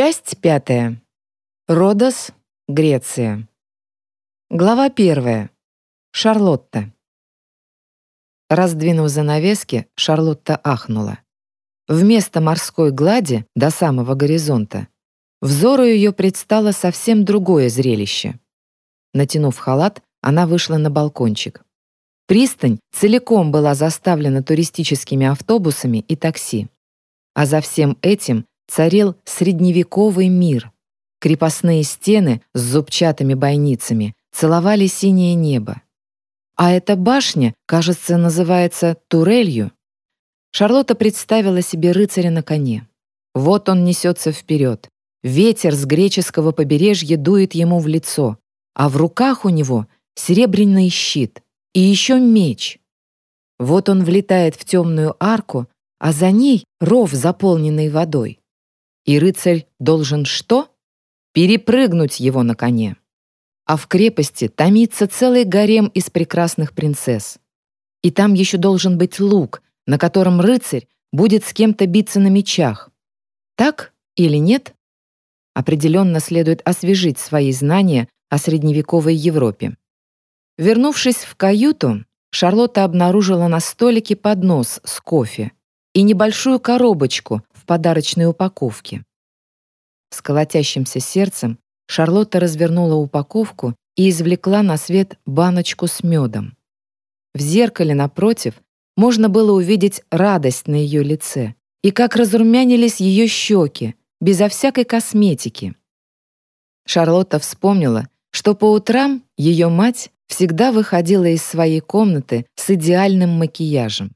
Часть пятая. Родос, Греция. Глава первая. Шарлотта. Раздвинув занавески, Шарлотта ахнула. Вместо морской глади до самого горизонта взору ее предстало совсем другое зрелище. Натянув халат, она вышла на балкончик. Пристань целиком была заставлена туристическими автобусами и такси. А за всем этим царил средневековый мир. Крепостные стены с зубчатыми бойницами целовали синее небо. А эта башня, кажется, называется турелью. Шарлотта представила себе рыцаря на коне. Вот он несется вперед. Ветер с греческого побережья дует ему в лицо, а в руках у него серебряный щит и еще меч. Вот он влетает в темную арку, а за ней ров, заполненный водой. И рыцарь должен что? Перепрыгнуть его на коне. А в крепости томится целый гарем из прекрасных принцесс. И там еще должен быть лук, на котором рыцарь будет с кем-то биться на мечах. Так или нет? Определенно следует освежить свои знания о средневековой Европе. Вернувшись в каюту, Шарлотта обнаружила на столике поднос с кофе и небольшую коробочку подарочной упаковке. С колотящимся сердцем Шарлотта развернула упаковку и извлекла на свет баночку с медом. В зеркале напротив можно было увидеть радость на ее лице и как разрумянились ее щеки, безо всякой косметики. Шарлотта вспомнила, что по утрам ее мать всегда выходила из своей комнаты с идеальным макияжем.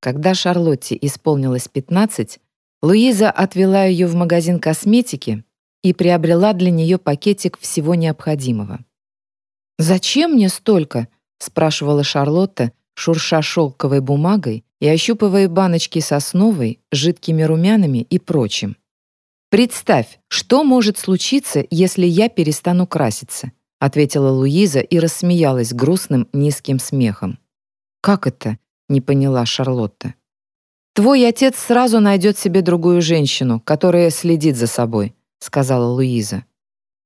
Когда Шарлотте исполнилось 15, Луиза отвела ее в магазин косметики и приобрела для нее пакетик всего необходимого. «Зачем мне столько?» — спрашивала Шарлотта, шурша шелковой бумагой и ощупывая баночки сосновой, жидкими румянами и прочим. «Представь, что может случиться, если я перестану краситься?» — ответила Луиза и рассмеялась грустным низким смехом. «Как это?» — не поняла Шарлотта. «Твой отец сразу найдет себе другую женщину, которая следит за собой», — сказала Луиза.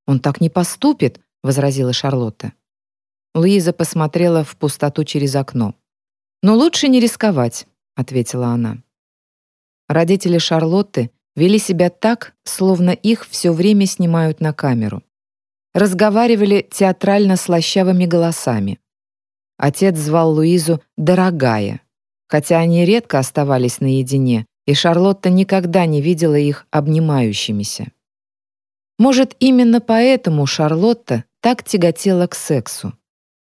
«Он так не поступит», — возразила Шарлотта. Луиза посмотрела в пустоту через окно. «Но лучше не рисковать», — ответила она. Родители Шарлотты вели себя так, словно их все время снимают на камеру. Разговаривали театрально-слащавыми голосами. Отец звал Луизу «дорогая», хотя они редко оставались наедине, и Шарлотта никогда не видела их обнимающимися. Может, именно поэтому Шарлотта так тяготела к сексу.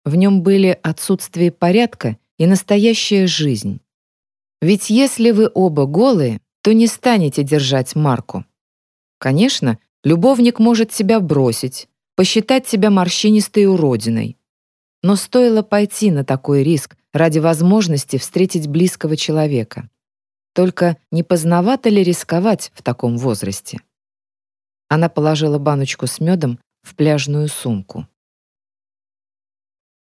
В нем были отсутствие порядка и настоящая жизнь. Ведь если вы оба голые, то не станете держать марку. Конечно, любовник может себя бросить, посчитать себя морщинистой уродиной. Но стоило пойти на такой риск, ради возможности встретить близкого человека. Только не поздновато ли рисковать в таком возрасте? Она положила баночку с медом в пляжную сумку.